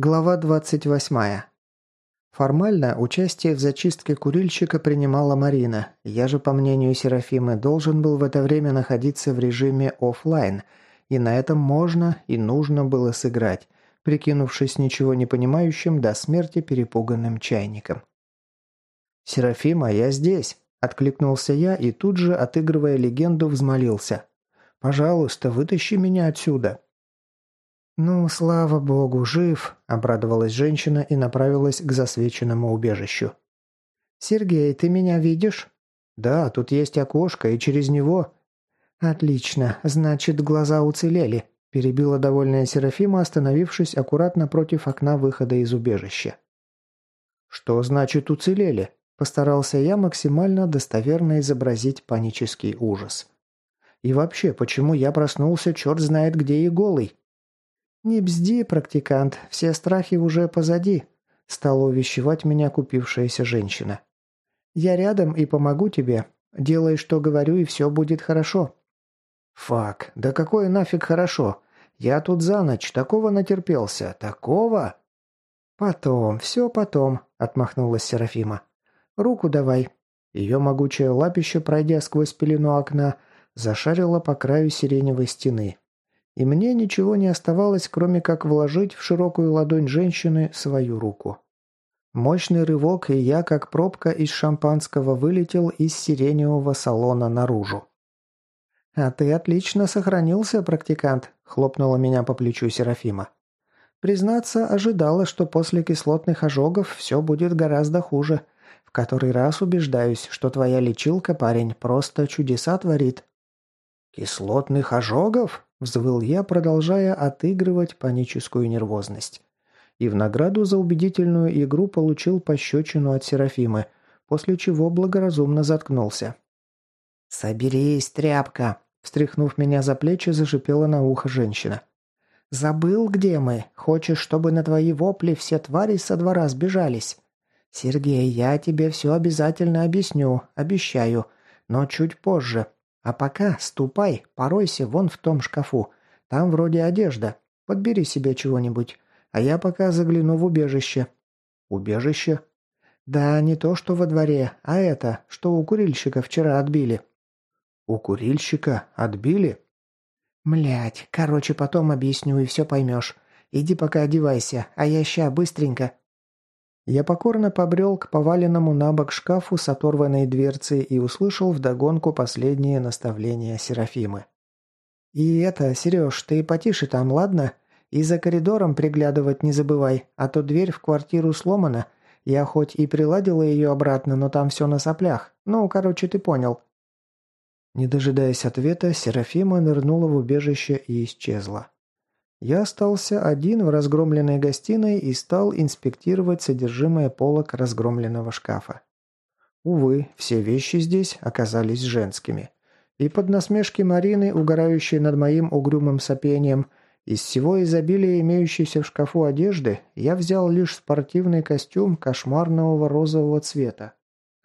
Глава 28. Формально участие в зачистке курильщика принимала Марина. Я же, по мнению Серафимы, должен был в это время находиться в режиме офлайн, и на этом можно и нужно было сыграть, прикинувшись ничего не понимающим до смерти перепуганным чайником. «Серафима, я здесь!» – откликнулся я и тут же, отыгрывая легенду, взмолился. «Пожалуйста, вытащи меня отсюда!» «Ну, слава богу, жив», – обрадовалась женщина и направилась к засвеченному убежищу. «Сергей, ты меня видишь?» «Да, тут есть окошко, и через него...» «Отлично, значит, глаза уцелели», – перебила довольная Серафима, остановившись аккуратно против окна выхода из убежища. «Что значит уцелели?» – постарался я максимально достоверно изобразить панический ужас. «И вообще, почему я проснулся черт знает где и голый?» «Не бзди, практикант, все страхи уже позади», – стала увещевать меня купившаяся женщина. «Я рядом и помогу тебе. Делай, что говорю, и все будет хорошо». «Фак, да какое нафиг хорошо? Я тут за ночь такого натерпелся, такого!» «Потом, все потом», – отмахнулась Серафима. «Руку давай». Ее могучее лапище, пройдя сквозь пелену окна, зашарило по краю сиреневой стены и мне ничего не оставалось, кроме как вложить в широкую ладонь женщины свою руку. Мощный рывок, и я, как пробка из шампанского, вылетел из сиреневого салона наружу. «А ты отлично сохранился, практикант», – хлопнула меня по плечу Серафима. «Признаться, ожидала, что после кислотных ожогов все будет гораздо хуже. В который раз убеждаюсь, что твоя лечилка, парень, просто чудеса творит». «Кислотных ожогов?» – взвыл я, продолжая отыгрывать паническую нервозность. И в награду за убедительную игру получил пощечину от Серафимы, после чего благоразумно заткнулся. «Соберись, тряпка!» – встряхнув меня за плечи, зашипела на ухо женщина. «Забыл, где мы? Хочешь, чтобы на твои вопли все твари со двора сбежались? Сергей, я тебе все обязательно объясню, обещаю, но чуть позже, а пока ступай, поройся вон в том шкафу. Там вроде одежда. Подбери себе чего-нибудь. А я пока загляну в убежище». «Убежище?» «Да, не то, что во дворе, а это, что у курильщика вчера отбили». «У курильщика отбили?» «Млять, короче, потом объясню и все поймешь. Иди пока одевайся, а я ща быстренько». Я покорно побрел к поваленному на бок шкафу с оторванной дверцей и услышал вдогонку последние наставления Серафимы. «И это, Сереж, ты потише там, ладно? И за коридором приглядывать не забывай, а то дверь в квартиру сломана. Я хоть и приладила ее обратно, но там все на соплях. Ну, короче, ты понял». Не дожидаясь ответа, Серафима нырнула в убежище и исчезла. Я остался один в разгромленной гостиной и стал инспектировать содержимое полок разгромленного шкафа. Увы, все вещи здесь оказались женскими. И под насмешки Марины, угорающей над моим угрюмым сопением, из всего изобилия имеющейся в шкафу одежды, я взял лишь спортивный костюм кошмарного розового цвета.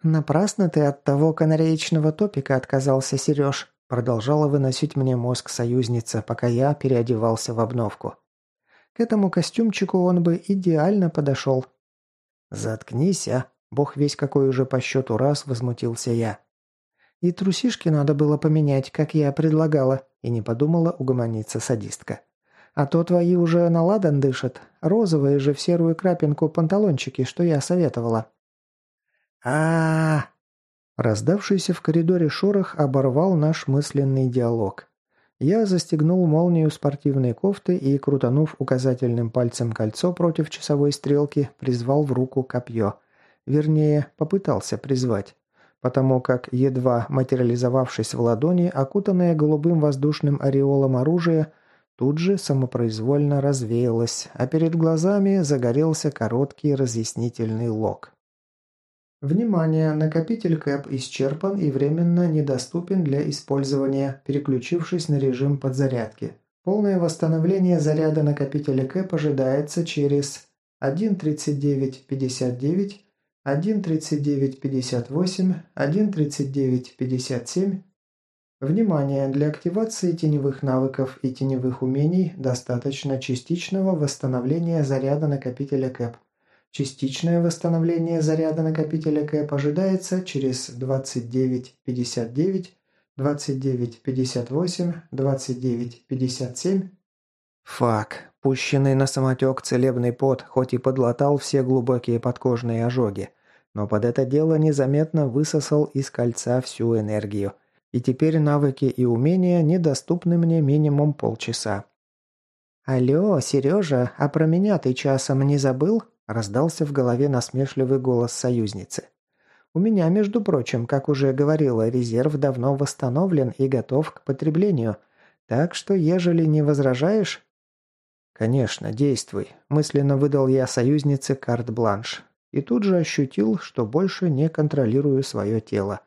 «Напрасно ты от того канареечного топика отказался, Сереж», Продолжала выносить мне мозг союзница, пока я переодевался в обновку. К этому костюмчику он бы идеально подошел. «Заткнись, а!» Бог весь какой уже по счету раз возмутился я. И трусишки надо было поменять, как я предлагала, и не подумала угомониться садистка. А то твои уже на ладан дышат, розовые же в серую крапинку панталончики, что я советовала. а, -а, -а Раздавшийся в коридоре шорох оборвал наш мысленный диалог. Я застегнул молнию спортивной кофты и, крутанув указательным пальцем кольцо против часовой стрелки, призвал в руку копье. Вернее, попытался призвать. Потому как, едва материализовавшись в ладони, окутанное голубым воздушным ореолом оружие, тут же самопроизвольно развеялось, а перед глазами загорелся короткий разъяснительный лог. Внимание! Накопитель КЭП исчерпан и временно недоступен для использования, переключившись на режим подзарядки. Полное восстановление заряда накопителя КЭП ожидается через 1.39.59, 1.39.58, 1.39.57. Внимание! Для активации теневых навыков и теневых умений достаточно частичного восстановления заряда накопителя КЭП. Частичное восстановление заряда накопителя КЭП ожидается через 29.59, 29.58, 29.57. Фак. Пущенный на самотек целебный пот хоть и подлатал все глубокие подкожные ожоги, но под это дело незаметно высосал из кольца всю энергию – и теперь навыки и умения недоступны мне минимум полчаса. «Алло, Сережа, а про меня ты часом не забыл?» – раздался в голове насмешливый голос союзницы. «У меня, между прочим, как уже говорила, резерв давно восстановлен и готов к потреблению, так что, ежели не возражаешь...» «Конечно, действуй», – мысленно выдал я союзнице карт-бланш. И тут же ощутил, что больше не контролирую свое тело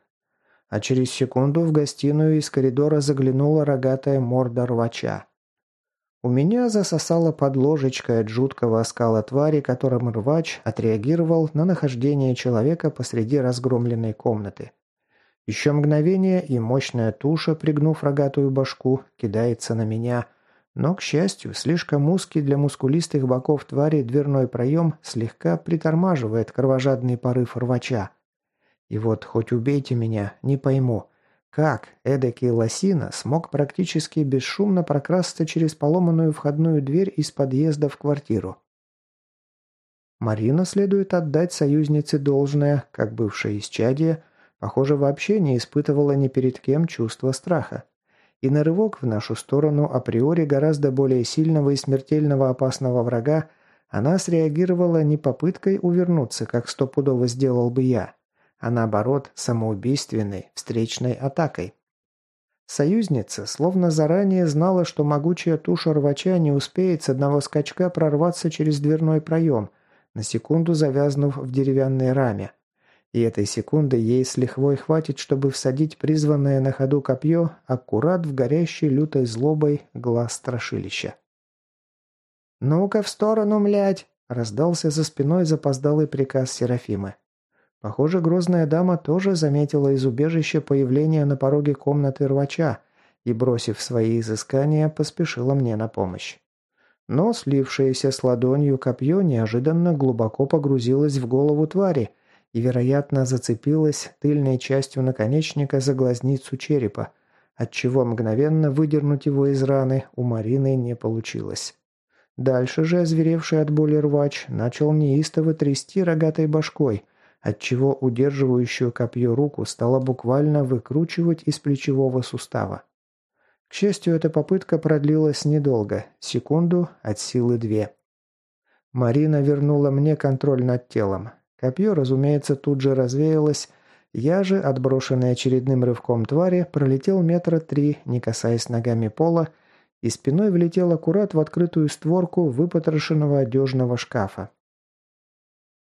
а через секунду в гостиную из коридора заглянула рогатая морда рвача. У меня засосало под ложечкой от жуткого оскала твари, которым рвач отреагировал на нахождение человека посреди разгромленной комнаты. Еще мгновение, и мощная туша, пригнув рогатую башку, кидается на меня. Но, к счастью, слишком узкий для мускулистых боков твари дверной проем слегка притормаживает кровожадный порыв рвача. И вот, хоть убейте меня, не пойму, как эдакий лосина смог практически бесшумно прокрасться через поломанную входную дверь из подъезда в квартиру. Марина следует отдать союзнице должное, как бывшая исчадие, похоже, вообще не испытывала ни перед кем чувства страха. И на рывок в нашу сторону априори гораздо более сильного и смертельного опасного врага она среагировала не попыткой увернуться, как стопудово сделал бы я, а наоборот самоубийственной встречной атакой. Союзница словно заранее знала, что могучая туша рвача не успеет с одного скачка прорваться через дверной проем, на секунду завязнув в деревянной раме. И этой секунды ей с лихвой хватит, чтобы всадить призванное на ходу копье аккурат в горящий лютой злобой глаз страшилища. «Ну-ка в сторону, млядь!» – раздался за спиной запоздалый приказ Серафимы. Похоже, грозная дама тоже заметила из убежища появление на пороге комнаты рвача и, бросив свои изыскания, поспешила мне на помощь. Но слившееся с ладонью копье неожиданно глубоко погрузилось в голову твари и, вероятно, зацепилось тыльной частью наконечника за глазницу черепа, отчего мгновенно выдернуть его из раны у Марины не получилось. Дальше же озверевший от боли рвач начал неистово трясти рогатой башкой – отчего удерживающую копье руку стало буквально выкручивать из плечевого сустава. К счастью, эта попытка продлилась недолго, секунду от силы две. Марина вернула мне контроль над телом. Копье, разумеется, тут же развеялось, я же, отброшенный очередным рывком твари, пролетел метра три, не касаясь ногами пола, и спиной влетел аккурат в открытую створку выпотрошенного одежного шкафа.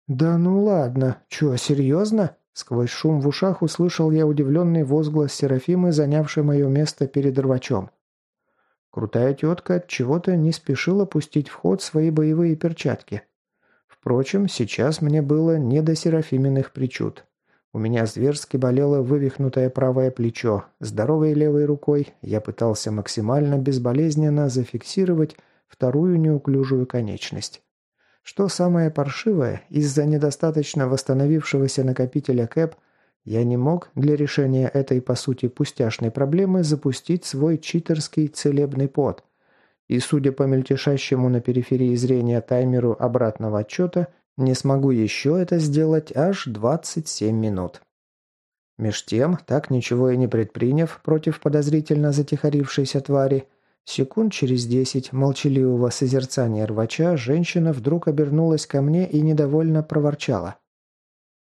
«Да ну ладно. Чё, серьезно?» Сквозь шум в ушах услышал я удивленный возглас Серафимы, занявшей мое место перед рвачом. Крутая тетка от чего-то не спешила пустить в ход свои боевые перчатки. Впрочем, сейчас мне было не до Серафиминых причуд. У меня зверски болело вывихнутое правое плечо. Здоровой левой рукой я пытался максимально безболезненно зафиксировать вторую неуклюжую конечность. Что самое паршивое, из-за недостаточно восстановившегося накопителя КЭП я не мог для решения этой, по сути, пустяшной проблемы запустить свой читерский целебный пот. И, судя по мельтешащему на периферии зрения таймеру обратного отчета, не смогу еще это сделать аж 27 минут. Меж тем, так ничего и не предприняв против подозрительно затихарившейся твари, Секунд через десять молчаливого созерцания рвача женщина вдруг обернулась ко мне и недовольно проворчала.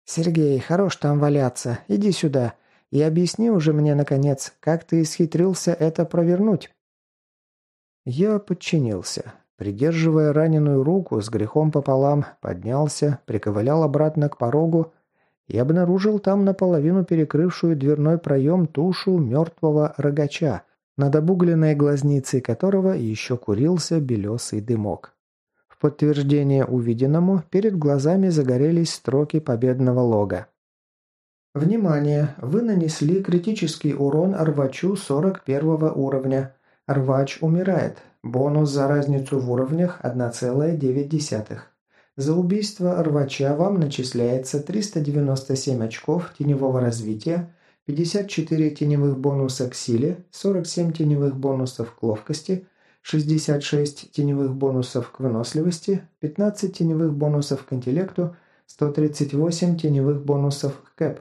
«Сергей, хорош там валяться. Иди сюда. И объясни уже мне, наконец, как ты исхитрился это провернуть». Я подчинился. Придерживая раненую руку, с грехом пополам поднялся, приковылял обратно к порогу и обнаружил там наполовину перекрывшую дверной проем тушу мертвого рогача, над обугленной глазницей которого еще курился белесый дымок. В подтверждение увиденному перед глазами загорелись строки победного лога. Внимание! Вы нанесли критический урон рвачу 41 уровня. Рвач умирает. Бонус за разницу в уровнях 1,9. За убийство рвача вам начисляется 397 очков теневого развития, 54 теневых бонуса к силе, 47 теневых бонусов к ловкости, 66 теневых бонусов к выносливости, 15 теневых бонусов к интеллекту, 138 теневых бонусов к кэп.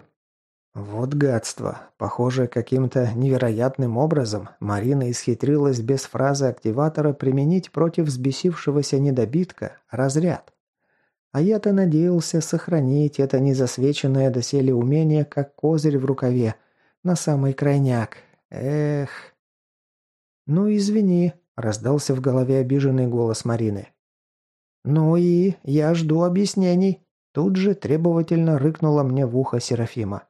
Вот гадство. Похоже, каким-то невероятным образом Марина исхитрилась без фразы активатора применить против взбесившегося недобитка разряд. А я-то надеялся сохранить это незасвеченное доселе умение как козырь в рукаве, на самый крайняк. Эх. «Ну, извини», – раздался в голове обиженный голос Марины. «Ну и я жду объяснений», – тут же требовательно рыкнула мне в ухо Серафима.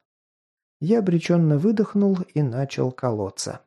Я обреченно выдохнул и начал колоться.